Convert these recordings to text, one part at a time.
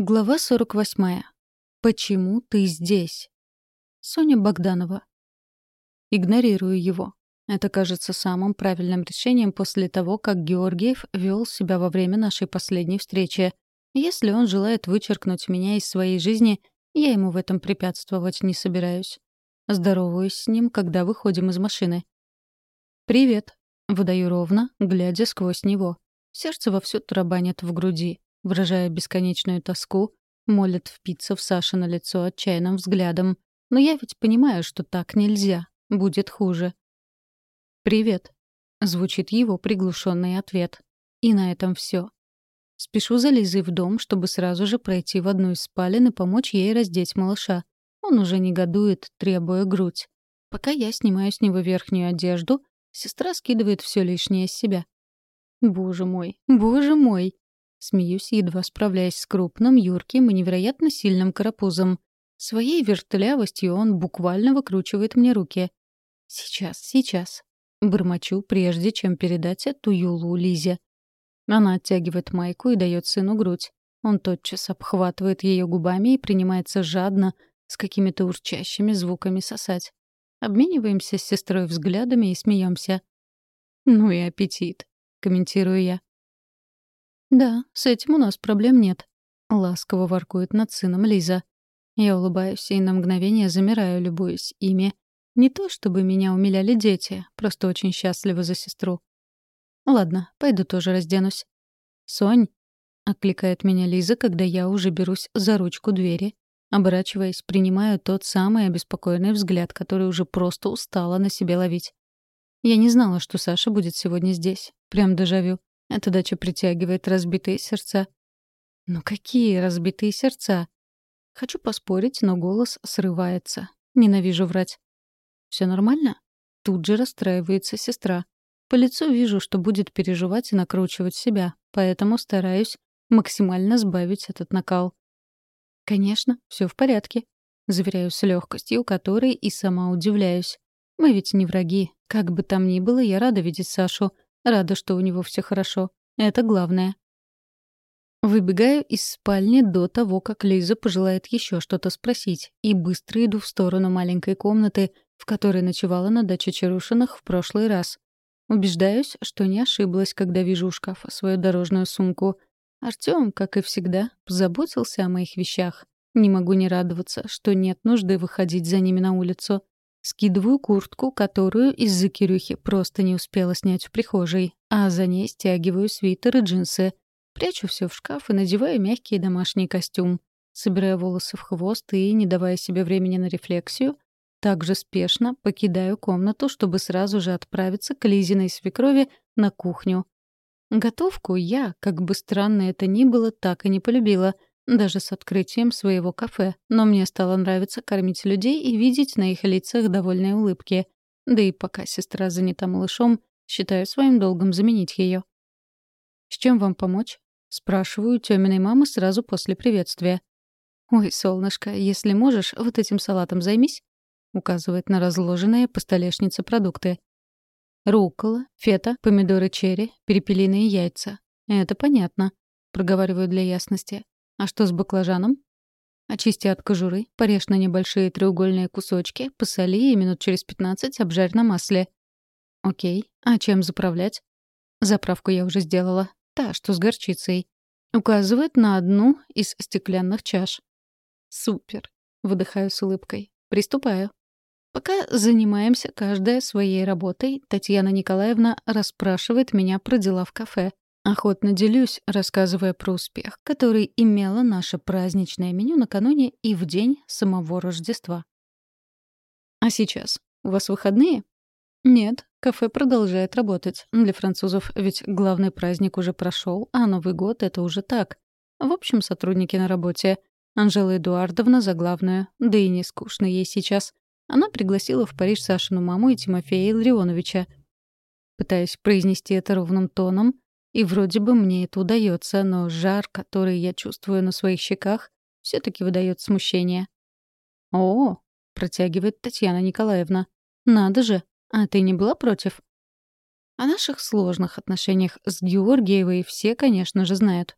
Глава 48. Почему ты здесь? Соня Богданова. Игнорирую его. Это кажется самым правильным решением после того, как Георгиев вел себя во время нашей последней встречи. Если он желает вычеркнуть меня из своей жизни, я ему в этом препятствовать не собираюсь. Здороваюсь с ним, когда выходим из машины. «Привет», — выдаю ровно, глядя сквозь него. Сердце вовсю тарабанит в груди выражая бесконечную тоску, молит впиться в Саше на лицо отчаянным взглядом. Но я ведь понимаю, что так нельзя. Будет хуже. «Привет», — звучит его приглушенный ответ. И на этом все. Спешу за Лизой в дом, чтобы сразу же пройти в одну из спален и помочь ей раздеть малыша. Он уже негодует, требуя грудь. Пока я снимаю с него верхнюю одежду, сестра скидывает все лишнее с себя. Боже мой, боже мой! Смеюсь, едва справляясь с крупным, юрким и невероятно сильным карапузом. Своей вертлявостью он буквально выкручивает мне руки. «Сейчас, сейчас». Бормочу, прежде чем передать эту Юлу Лизе. Она оттягивает майку и дает сыну грудь. Он тотчас обхватывает ее губами и принимается жадно, с какими-то урчащими звуками сосать. Обмениваемся с сестрой взглядами и смеемся. «Ну и аппетит», — комментирую я. «Да, с этим у нас проблем нет», — ласково воркует над сыном Лиза. Я улыбаюсь и на мгновение замираю, любуясь ими. Не то чтобы меня умиляли дети, просто очень счастлива за сестру. «Ладно, пойду тоже разденусь». «Сонь», — окликает меня Лиза, когда я уже берусь за ручку двери. Оборачиваясь, принимаю тот самый обеспокоенный взгляд, который уже просто устала на себе ловить. Я не знала, что Саша будет сегодня здесь. Прям дежавю. Эта дача притягивает разбитые сердца. Ну какие разбитые сердца? Хочу поспорить, но голос срывается. Ненавижу врать. Все нормально? Тут же расстраивается сестра. По лицу вижу, что будет переживать и накручивать себя, поэтому стараюсь максимально сбавить этот накал. Конечно, все в порядке. Заверяю с легкостью, которой и сама удивляюсь. Мы ведь не враги. Как бы там ни было, я рада видеть Сашу — Рада, что у него все хорошо. Это главное. Выбегаю из спальни до того, как Лиза пожелает еще что-то спросить, и быстро иду в сторону маленькой комнаты, в которой ночевала на даче Чарушиных в прошлый раз. Убеждаюсь, что не ошиблась, когда вижу у шкафа свою дорожную сумку. Артём, как и всегда, позаботился о моих вещах. Не могу не радоваться, что нет нужды выходить за ними на улицу. Скидываю куртку, которую из-за Кирюхи просто не успела снять в прихожей, а за ней стягиваю свитер и джинсы. Прячу все в шкаф и надеваю мягкий домашний костюм. Собираю волосы в хвост и, не давая себе времени на рефлексию, также спешно покидаю комнату, чтобы сразу же отправиться к Лизиной свекрови на кухню. Готовку я, как бы странно это ни было, так и не полюбила — даже с открытием своего кафе, но мне стало нравиться кормить людей и видеть на их лицах довольные улыбки. Да и пока сестра занята малышом, считаю своим долгом заменить ее. «С чем вам помочь?» — спрашиваю Тёминой мамы сразу после приветствия. «Ой, солнышко, если можешь, вот этим салатом займись», — указывает на разложенные по столешнице продукты. «Руккола, фета, помидоры черри, перепелиные яйца. Это понятно», — проговариваю для ясности. А что с баклажаном? Очисти от кожуры, порежь на небольшие треугольные кусочки, посоли и минут через 15 обжарь на масле. Окей. А чем заправлять? Заправку я уже сделала. Та, что с горчицей. Указывает на одну из стеклянных чаш. Супер. Выдыхаю с улыбкой. Приступаю. Пока занимаемся каждая своей работой, Татьяна Николаевна расспрашивает меня про дела в кафе. Охотно делюсь, рассказывая про успех, который имело наше праздничное меню накануне и в день самого Рождества. А сейчас? У вас выходные? Нет, кафе продолжает работать. Для французов ведь главный праздник уже прошел, а Новый год — это уже так. В общем, сотрудники на работе. Анжела Эдуардовна за главную, да и не скучно ей сейчас. Она пригласила в Париж Сашину маму и Тимофея Илларионовича. Пытаюсь произнести это ровным тоном, и вроде бы мне это удается, но жар, который я чувствую на своих щеках, все таки выдает смущение. «О!» — протягивает Татьяна Николаевна. «Надо же! А ты не была против?» О наших сложных отношениях с Георгиевой все, конечно же, знают.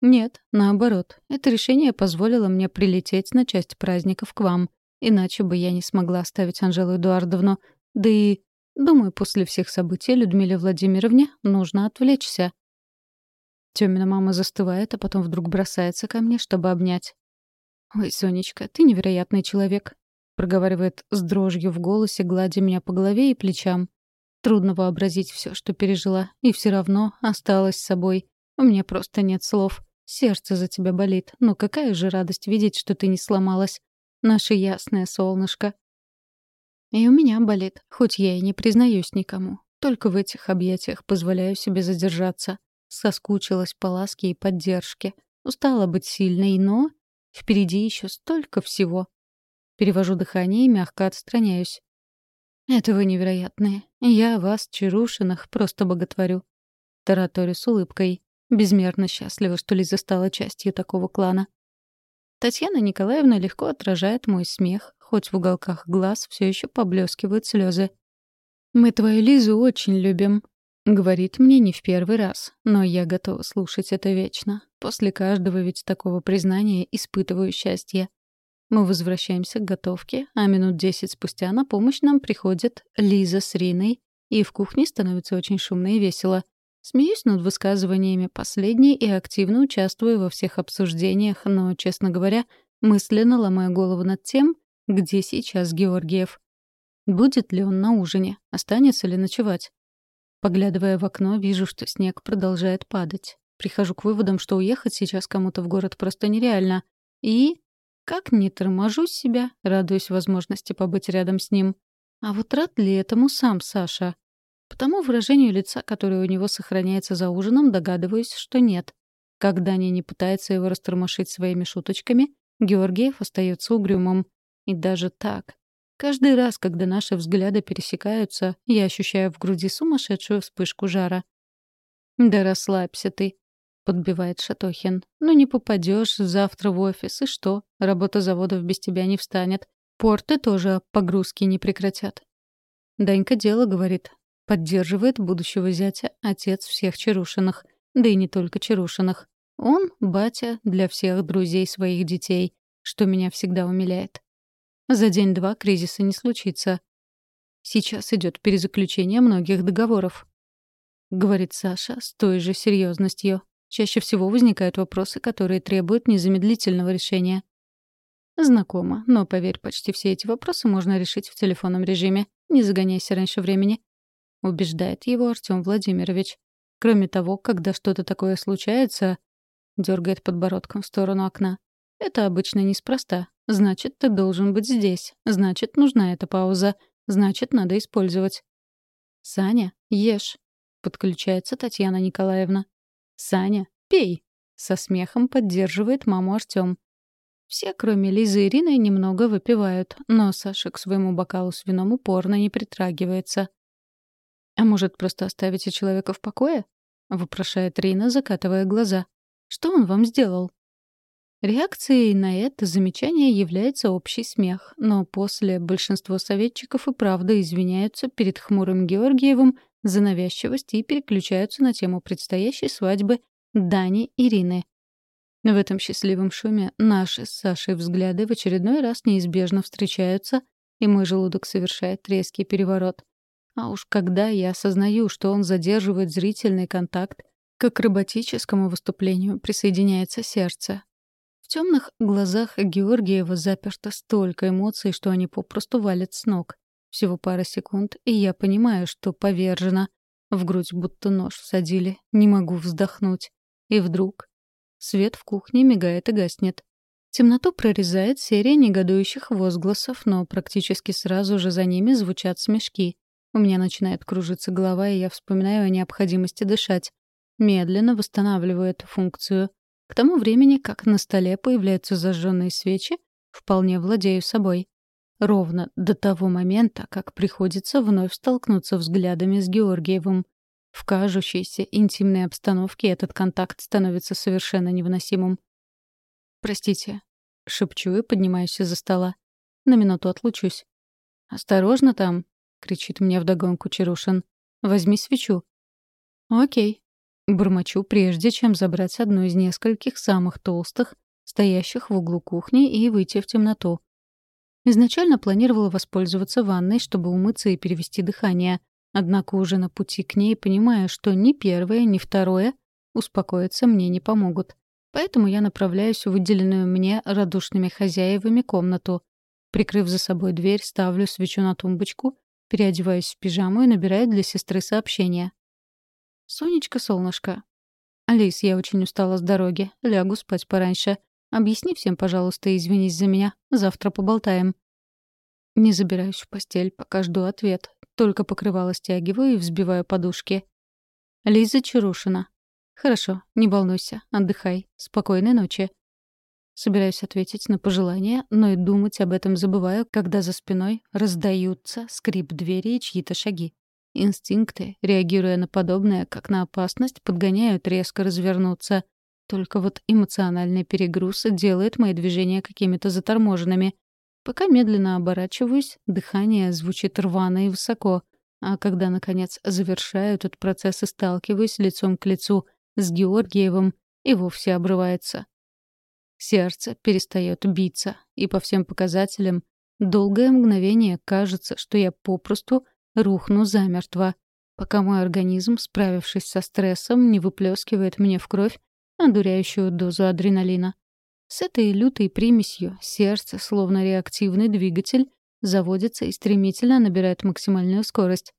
Нет, наоборот. Это решение позволило мне прилететь на часть праздников к вам. Иначе бы я не смогла оставить Анжелу Эдуардовну. Да и, думаю, после всех событий Людмиле Владимировне нужно отвлечься. Тёмина мама застывает, а потом вдруг бросается ко мне, чтобы обнять. «Ой, Сонечка, ты невероятный человек», — проговаривает с дрожью в голосе, гладя меня по голове и плечам. Трудно вообразить все, что пережила, и все равно осталась собой. У меня просто нет слов. Сердце за тебя болит. Но какая же радость видеть, что ты не сломалась. Наше ясное солнышко. И у меня болит, хоть я и не признаюсь никому. Только в этих объятиях позволяю себе задержаться. Соскучилась по ласке и поддержке. Устала быть сильной, но впереди еще столько всего. Перевожу дыхание и мягко отстраняюсь. «Это вы невероятные. Я вас, Чарушиных, просто боготворю». Тараторю с улыбкой. Безмерно счастлива, что Лиза стала частью такого клана. Татьяна Николаевна легко отражает мой смех, хоть в уголках глаз все еще поблескивают слезы. «Мы твою Лизу очень любим», — говорит мне не в первый раз, но я готова слушать это вечно. После каждого ведь такого признания испытываю счастье. Мы возвращаемся к готовке, а минут десять спустя на помощь нам приходят Лиза с Риной, и в кухне становится очень шумно и весело. Смеюсь над высказываниями последней и активно участвую во всех обсуждениях, но, честно говоря, мысленно ломаю голову над тем, где сейчас Георгиев. Будет ли он на ужине? Останется ли ночевать? Поглядывая в окно, вижу, что снег продолжает падать. Прихожу к выводам, что уехать сейчас кому-то в город просто нереально. И как не торможу себя, радуюсь возможности побыть рядом с ним. А вот рад ли этому сам Саша? По тому выражению лица, которое у него сохраняется за ужином, догадываюсь, что нет. Когда Даня не пытается его растормошить своими шуточками, Георгиев остается угрюмым. И даже так. Каждый раз, когда наши взгляды пересекаются, я ощущаю в груди сумасшедшую вспышку жара. «Да расслабься ты», подбивает Шатохин. «Ну не попадешь завтра в офис, и что? Работа заводов без тебя не встанет. Порты тоже погрузки не прекратят». Данька дело говорит. Поддерживает будущего зятя отец всех Чарушиных. Да и не только Чарушиных. Он — батя для всех друзей своих детей, что меня всегда умиляет. За день-два кризиса не случится. Сейчас идет перезаключение многих договоров. Говорит Саша с той же серьезностью. Чаще всего возникают вопросы, которые требуют незамедлительного решения. Знакомо, но, поверь, почти все эти вопросы можно решить в телефонном режиме. Не загоняйся раньше времени. Убеждает его Артем Владимирович. Кроме того, когда что-то такое случается, дергает подбородком в сторону окна. Это обычно неспроста. Значит, ты должен быть здесь. Значит, нужна эта пауза. Значит, надо использовать. «Саня, ешь», — подключается Татьяна Николаевна. «Саня, пей!» — со смехом поддерживает маму Артём. Все, кроме Лизы и Ирины, немного выпивают, но Саша к своему бокалу с вином упорно не притрагивается. «А может, просто оставите человека в покое?» — вопрошает Рина, закатывая глаза. «Что он вам сделал?» Реакцией на это замечание является общий смех, но после большинство советчиков и правда извиняются перед хмурым Георгиевым за навязчивость и переключаются на тему предстоящей свадьбы Дани Ирины. В этом счастливом шуме наши с Сашей взгляды в очередной раз неизбежно встречаются, и мой желудок совершает резкий переворот. А уж когда я осознаю, что он задерживает зрительный контакт, к акробатическому выступлению присоединяется сердце. В темных глазах Георгиева заперто столько эмоций, что они попросту валят с ног. Всего пара секунд, и я понимаю, что повержена. В грудь будто нож всадили. Не могу вздохнуть. И вдруг... Свет в кухне мигает и гаснет. Темноту прорезает серия негодующих возгласов, но практически сразу же за ними звучат смешки. У меня начинает кружиться голова, и я вспоминаю о необходимости дышать. Медленно восстанавливаю эту функцию. К тому времени, как на столе появляются зажженные свечи, вполне владею собой. Ровно до того момента, как приходится вновь столкнуться взглядами с Георгиевым. В кажущейся интимной обстановке этот контакт становится совершенно невыносимым. «Простите», — шепчу и поднимаюсь из-за стола. «На минуту отлучусь». «Осторожно там», — кричит мне вдогонку Чарушин. «Возьми свечу». «Окей». Бормочу, прежде чем забрать одну из нескольких самых толстых, стоящих в углу кухни, и выйти в темноту. Изначально планировала воспользоваться ванной, чтобы умыться и перевести дыхание. Однако уже на пути к ней понимаю, что ни первое, ни второе успокоиться мне не помогут. Поэтому я направляюсь в выделенную мне радушными хозяевами комнату. Прикрыв за собой дверь, ставлю свечу на тумбочку, переодеваюсь в пижаму и набираю для сестры сообщение. «Сонечка, солнышко». «Алис, я очень устала с дороги. Лягу спать пораньше. Объясни всем, пожалуйста, извинись за меня. Завтра поболтаем». Не забираюсь в постель, пока жду ответ. Только покрывало стягиваю и взбиваю подушки. Лиза Чарушина. «Хорошо, не волнуйся, отдыхай. Спокойной ночи». Собираюсь ответить на пожелание, но и думать об этом забываю, когда за спиной раздаются скрип двери и чьи-то шаги. Инстинкты, реагируя на подобное, как на опасность, подгоняют резко развернуться. Только вот эмоциональный перегруз делает мои движения какими-то заторможенными. Пока медленно оборачиваюсь, дыхание звучит рвано и высоко. А когда, наконец, завершаю этот процесс и сталкиваюсь лицом к лицу с Георгиевым, и вовсе обрывается. Сердце перестает биться, и по всем показателям долгое мгновение кажется, что я попросту рухну замертво, пока мой организм, справившись со стрессом, не выплескивает мне в кровь одуряющую дозу адреналина. С этой лютой примесью сердце, словно реактивный двигатель, заводится и стремительно набирает максимальную скорость.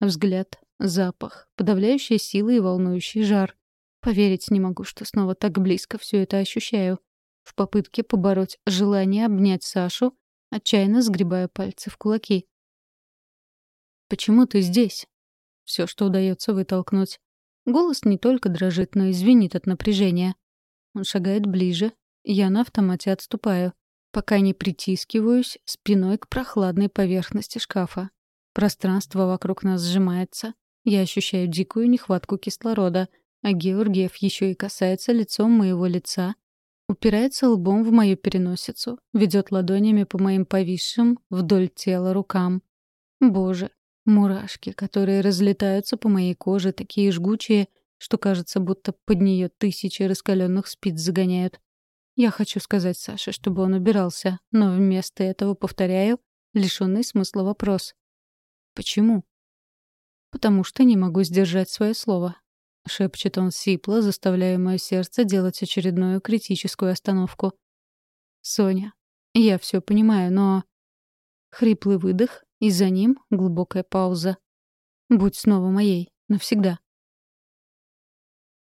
Взгляд, запах, подавляющая сила и волнующий жар. Поверить не могу, что снова так близко все это ощущаю. В попытке побороть желание обнять Сашу, отчаянно сгребая пальцы в кулаки. Почему ты здесь?» Все, что удается вытолкнуть. Голос не только дрожит, но и звенит от напряжения. Он шагает ближе. Я на автомате отступаю, пока не притискиваюсь спиной к прохладной поверхности шкафа. Пространство вокруг нас сжимается. Я ощущаю дикую нехватку кислорода, а Георгиев еще и касается лицом моего лица, упирается лбом в мою переносицу, ведет ладонями по моим повисшим вдоль тела рукам. Боже, Мурашки, которые разлетаются по моей коже, такие жгучие, что кажется, будто под нее тысячи раскаленных спиц загоняют. Я хочу сказать Саше, чтобы он убирался, но вместо этого повторяю лишенный смысла вопрос. «Почему?» «Потому что не могу сдержать свое слово», — шепчет он сипло, заставляя мое сердце делать очередную критическую остановку. «Соня, я все понимаю, но...» Хриплый выдох, и за ним глубокая пауза. «Будь снова моей. Навсегда».